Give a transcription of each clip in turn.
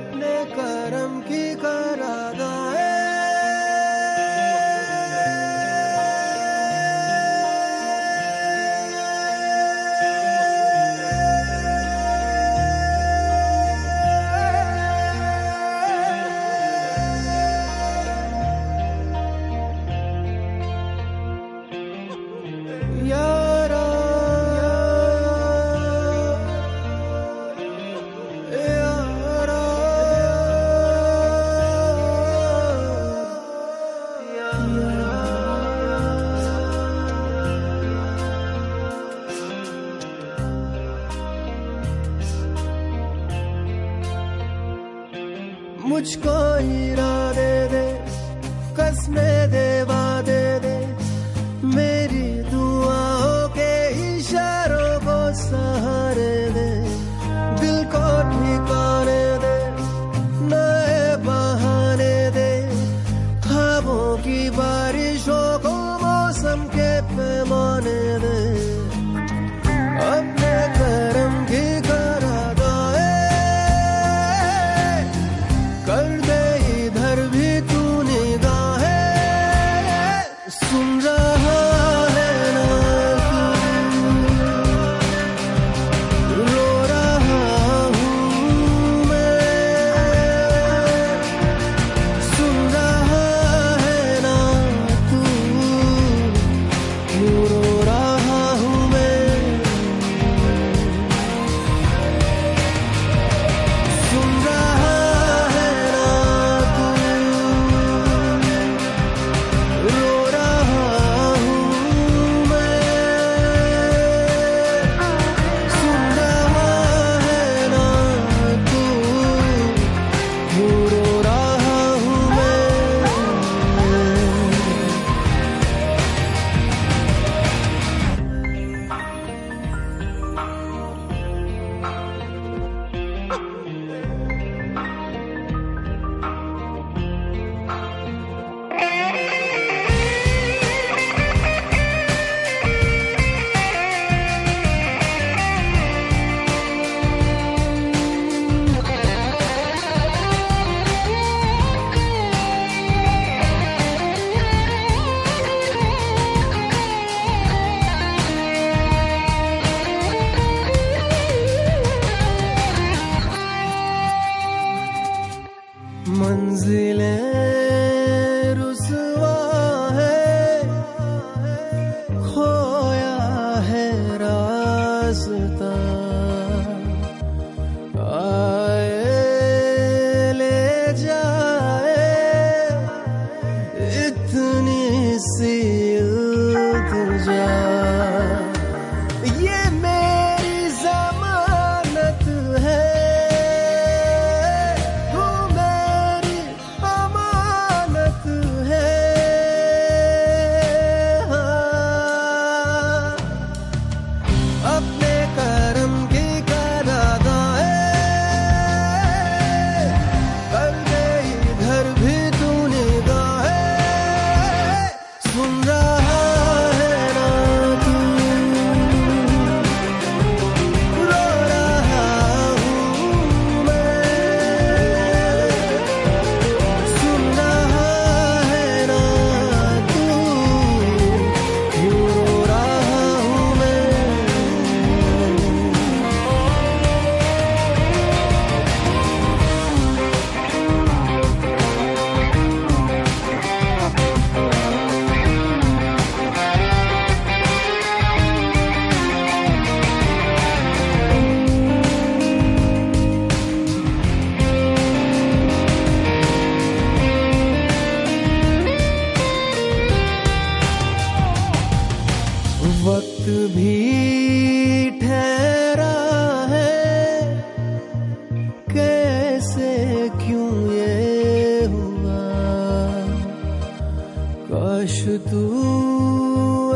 अपने कर te escolherá. तू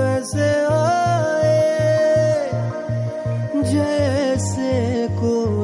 ऐसे आए जैसे कोई